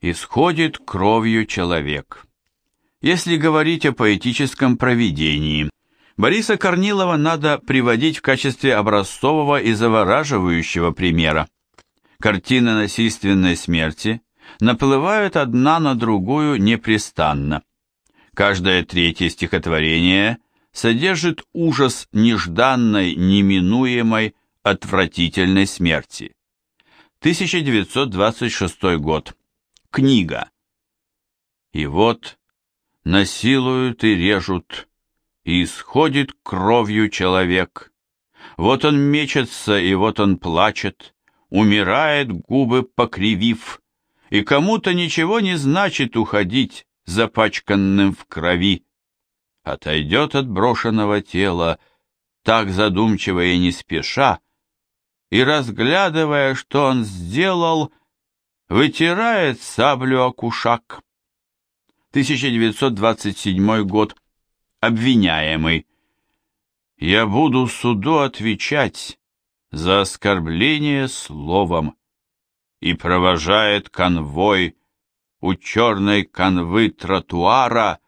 исходит кровью человек. Если говорить о поэтическом провидении, Бориса Корнилова надо приводить в качестве образцового и завораживающего примера. Картины насильственной смерти наплывают одна на другую непрестанно. Каждое третье стихотворение содержит ужас нежданной, неминуемой, отвратительной смерти. 1926 год. Книга. И вот насилуют и режут, и исходит кровью человек. Вот он мечется, и вот он плачет, умирает, губы покривив, и кому-то ничего не значит уходить, запачканным в крови. Отойдет от брошенного тела, так задумчиво и не спеша, и, разглядывая, что он сделал, вытирает саблю о кушак. 1927 год. Обвиняемый. Я буду суду отвечать за оскорбление словом. И провожает конвой у черной канвы тротуара,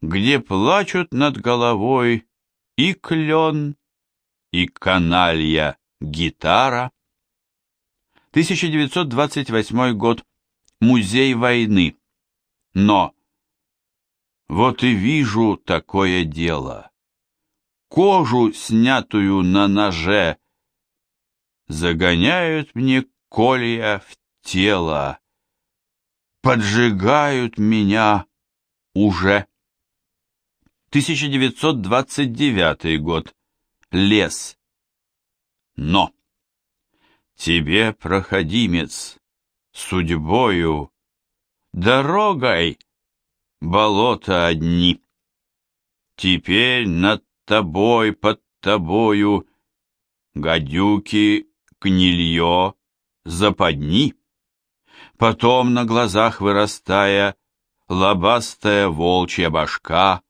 где плачут над головой и клен, и каналья гитара. 1928 год. Музей войны. Но вот и вижу такое дело. Кожу, снятую на ноже, загоняют мне колья в тело, поджигают меня уже. 1929 год. Лес. Но тебе, проходимец, судьбою, дорогой болота одни. Теперь над тобой, под тобою гадюки, гнилье, западни. Потом на глазах вырастая лобастая волчья башка,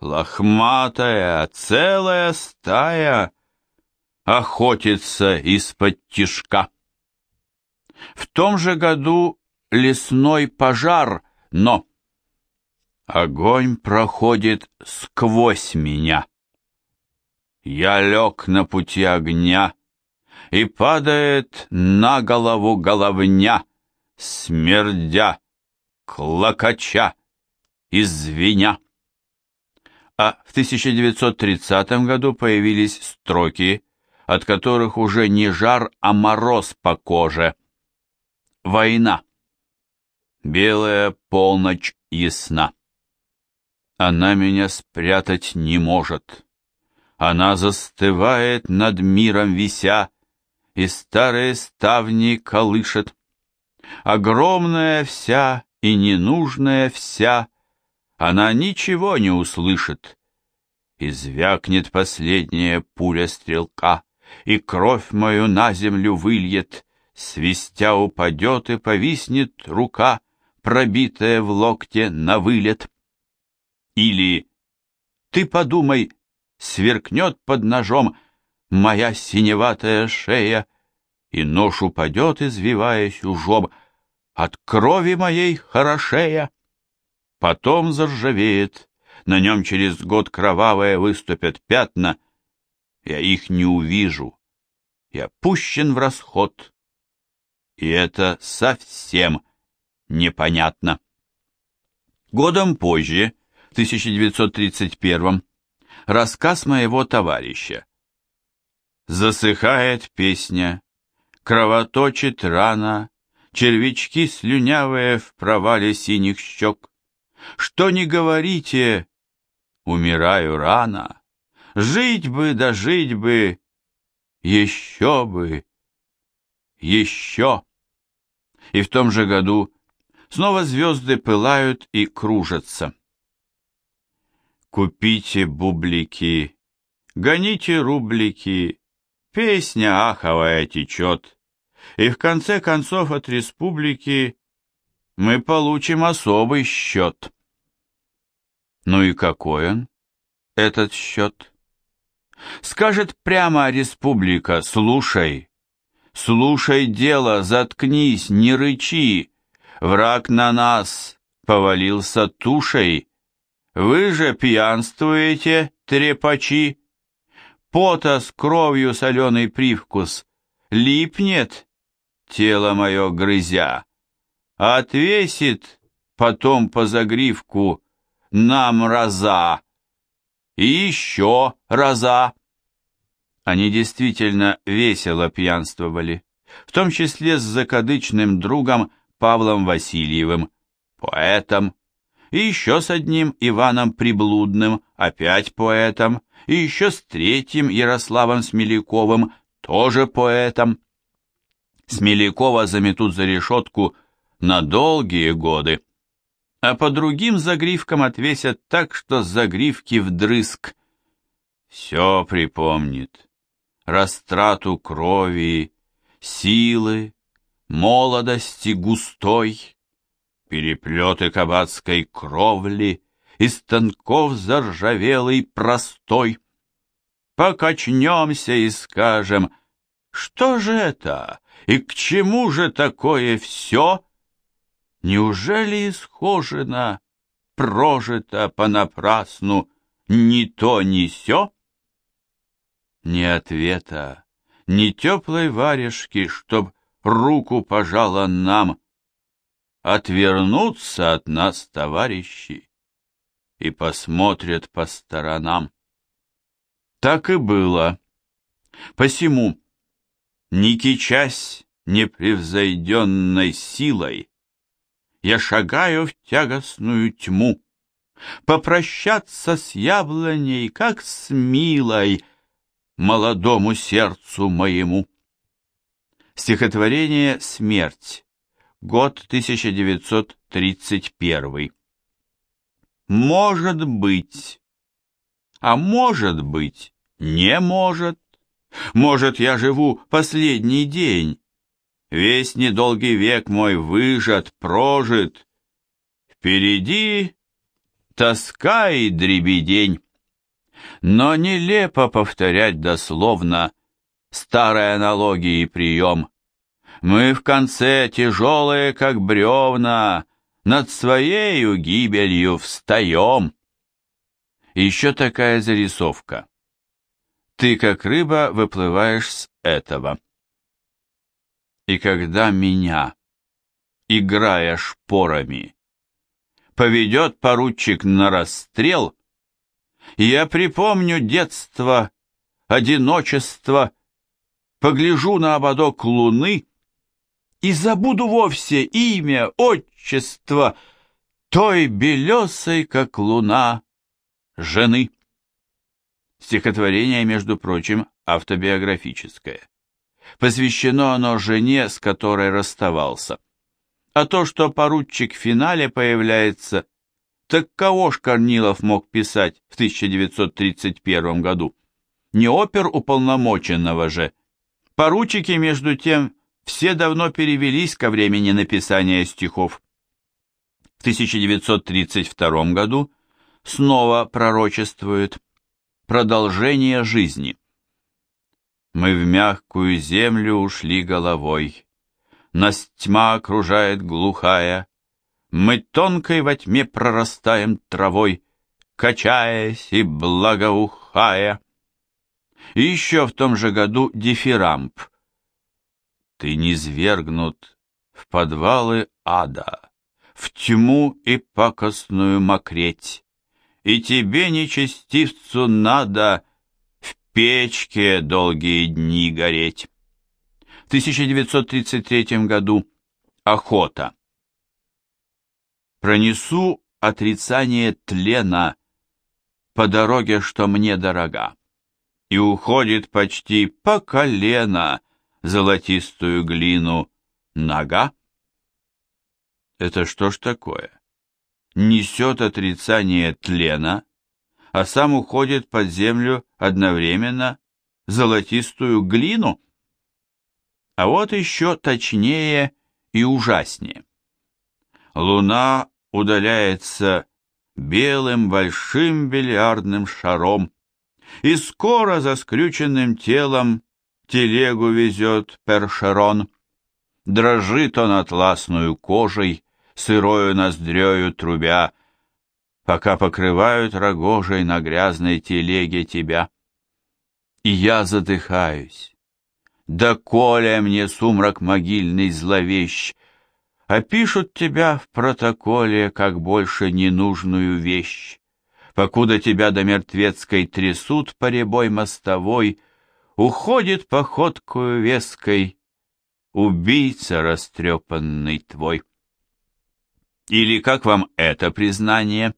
лохматая целая стая охотится из-под тишка. В том же году лесной пожар, но огонь проходит сквозь меня. Я лег на пути огня, и падает на голову головня, смердя, клокоча и. А в 1930 году появились строки от которых уже не жар, а мороз по коже. Война. Белая полночь ясна. Она меня спрятать не может. Она застывает над миром вися, и старые ставни колышет. Огромная вся и ненужная вся, она ничего не услышит. И звякнет последняя пуля стрелка, и кровь мою на землю выльет, свистя упадет и повиснет рука, пробитая в локте на вылет. Или ты подумай, сверкнет под ножом моя синеватая шея, и нож упадет, извиваясь ужом, от крови моей хорошея. Потом заржавеет, на нем через год кровавое выступят пятна, я их не увижу. Я пущен в расход. И это совсем непонятно. Годом позже, в 1931 рассказ моего товарища. Засыхает песня, кровоточит рана, червячки слюнявые в провале синих щек. Что не говорите, умираю рано. Жить бы, да жить бы, еще бы, еще. И в том же году снова звезды пылают и кружатся. Купите бублики, гоните рублики, песня аховая течет, и в конце концов от республики мы получим особый счет. Ну и какой он, этот счет? Скажет прямо республика, слушай, слушай дело, заткнись, не рычи, Враг на нас повалился тушей. Вы же пьянствуете, трепачи. Пота с кровью соленый привкус липнет, тело мое грызя, отвесит потом по загривку нам раза и еще раза. Они действительно весело пьянствовали, в том числе с закадычным другом Павлом Васильевым, поэтом, и еще с одним Иваном Приблудным, опять поэтом, и еще с третьим Ярославом Смеляковым, тоже поэтом. Смелякова заметут за решетку на долгие годы, а по другим загривкам отвесят так, что загривки вдрызг. Все припомнит, растрату крови, силы, молодости густой, переплеты кабацкой кровли и станков заржавелый простой. Покачнемся и скажем, что же это, и к чему же такое все? Неужели исхожено, прожито понапрасну ни то, ни сё? Ни ответа, ни теплой варежки, чтоб руку пожала нам. Отвернутся от нас товарищи и посмотрят по сторонам. Так и было. Посему, не кичась непревзойденной силой, я шагаю в тягостную тьму, попрощаться с яблоней, как с милой, молодому сердцу моему. Стихотворение «Смерть», год 1931. Может быть, а может быть, не может. Может, я живу последний день. Весь недолгий век мой выжат, прожит. Впереди тоска и дребедень. Но нелепо повторять дословно старой аналогии прием. Мы в конце тяжелые, как бревна, над своею гибелью встаем. Еще такая зарисовка. Ты, как рыба, выплываешь с этого. И когда меня, играя шпорами, поведет поручик на расстрел, я припомню детство, одиночество, погляжу на ободок луны и забуду вовсе имя, отчество той белесой, как луна, жены. Стихотворение, между прочим, автобиографическое. Посвящено оно жене, с которой расставался. А то, что поручик в финале появляется, так кого ж Корнилов мог писать в 1931 году? Не опер уполномоченного же. Поручики, между тем, все давно перевелись ко времени написания стихов. В 1932 году снова пророчествует Продолжение жизни. Мы в мягкую землю ушли головой. Нас тьма окружает глухая. Мы тонкой во тьме прорастаем травой, Качаясь и благоухая. И еще в том же году дифирамб. Ты не свергнут в подвалы ада, В тьму и пакостную мокреть и тебе, нечестивцу, надо печке долгие дни гореть. В 1933 году охота. Пронесу отрицание тлена по дороге, что мне дорога, и уходит почти по колено золотистую глину нога. Это что ж такое? несет отрицание тлена, а сам уходит под землю одновременно золотистую глину? А вот еще точнее и ужаснее. Луна удаляется белым большим бильярдным шаром, и скоро за скрюченным телом телегу везет першерон. Дрожит он атласную кожей, сырою ноздрею трубя, пока покрывают рогожей на грязной телеге тебя. И я задыхаюсь. Да коля мне сумрак могильный зловещ, Опишут тебя в протоколе, как больше ненужную вещь. Покуда тебя до мертвецкой трясут по ребой мостовой, Уходит походкою веской убийца растрепанный твой. Или как вам это признание?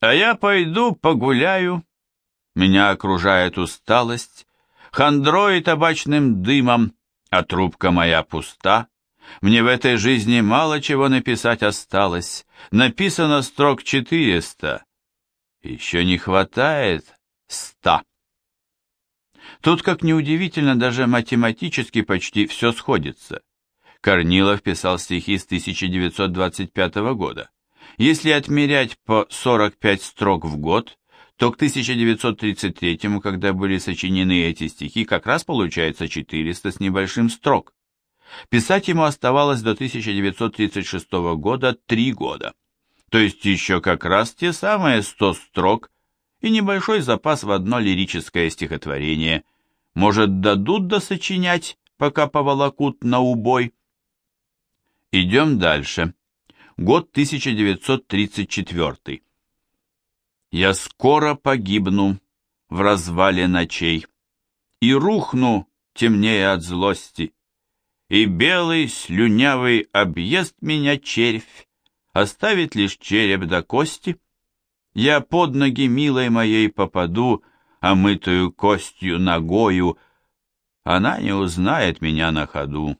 А я пойду погуляю, меня окружает усталость, хандрой табачным дымом, а трубка моя пуста. Мне в этой жизни мало чего написать осталось, написано строк четыреста, еще не хватает ста. Тут, как неудивительно, даже математически почти все сходится. Корнилов писал стихи с 1925 года. Если отмерять по 45 строк в год, то к 1933, когда были сочинены эти стихи, как раз получается 400 с небольшим строк. Писать ему оставалось до 1936 года три года, то есть еще как раз те самые 100 строк и небольшой запас в одно лирическое стихотворение – может, дадут досочинять, пока поволокут на убой? Идем дальше. Год 1934. Я скоро погибну в развале ночей И рухну, темнее от злости, И белый слюнявый объест меня червь, Оставит лишь череп до кости. Я под ноги милой моей попаду, омытую костью ногою, она не узнает меня на ходу,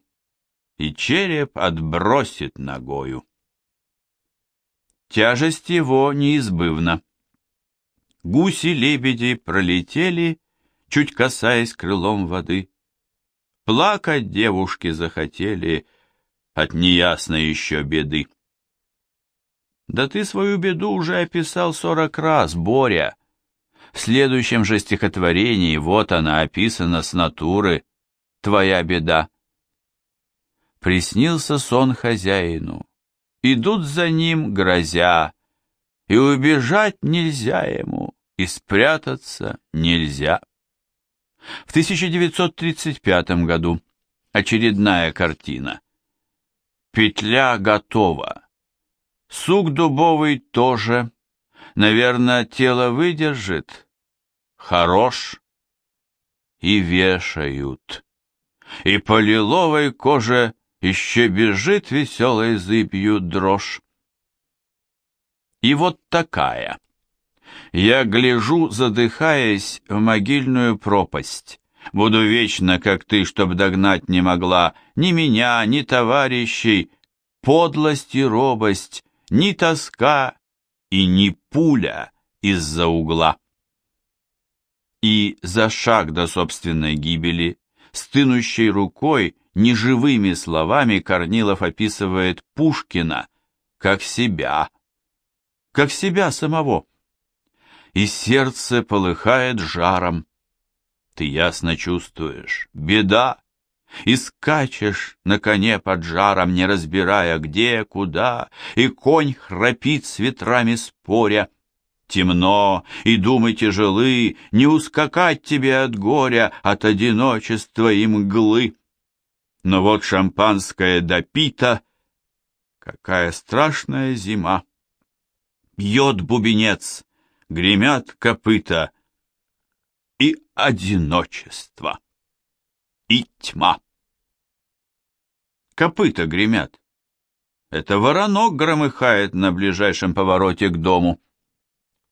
и череп отбросит ногою. Тяжесть его неизбывна. Гуси-лебеди пролетели, чуть касаясь крылом воды. Плакать девушки захотели от неясной еще беды. Да ты свою беду уже описал сорок раз, Боря, в следующем же стихотворении вот она описана с натуры «Твоя беда». Приснился сон хозяину, идут за ним, грозя, и убежать нельзя ему, и спрятаться нельзя. В 1935 году очередная картина. Петля готова. Сук дубовый тоже. Наверное, тело выдержит, хорош, и вешают. И по лиловой коже еще бежит веселой зыбью дрожь. И вот такая. Я гляжу, задыхаясь, в могильную пропасть. Буду вечно, как ты, чтоб догнать не могла ни меня, ни товарищей, подлость и робость, ни тоска и ни пуля из-за угла и за шаг до собственной гибели, стынущей рукой, неживыми словами Корнилов описывает Пушкина как себя, как себя самого. И сердце полыхает жаром. Ты ясно чувствуешь, беда, и скачешь на коне под жаром, не разбирая где, куда, и конь храпит с ветрами споря, Темно, и думы тяжелы, не ускакать тебе от горя, от одиночества и мглы. Но вот шампанское допито, какая страшная зима. Бьет бубенец, гремят копыта, и одиночество, и тьма. Копыта гремят. Это воронок громыхает на ближайшем повороте к дому.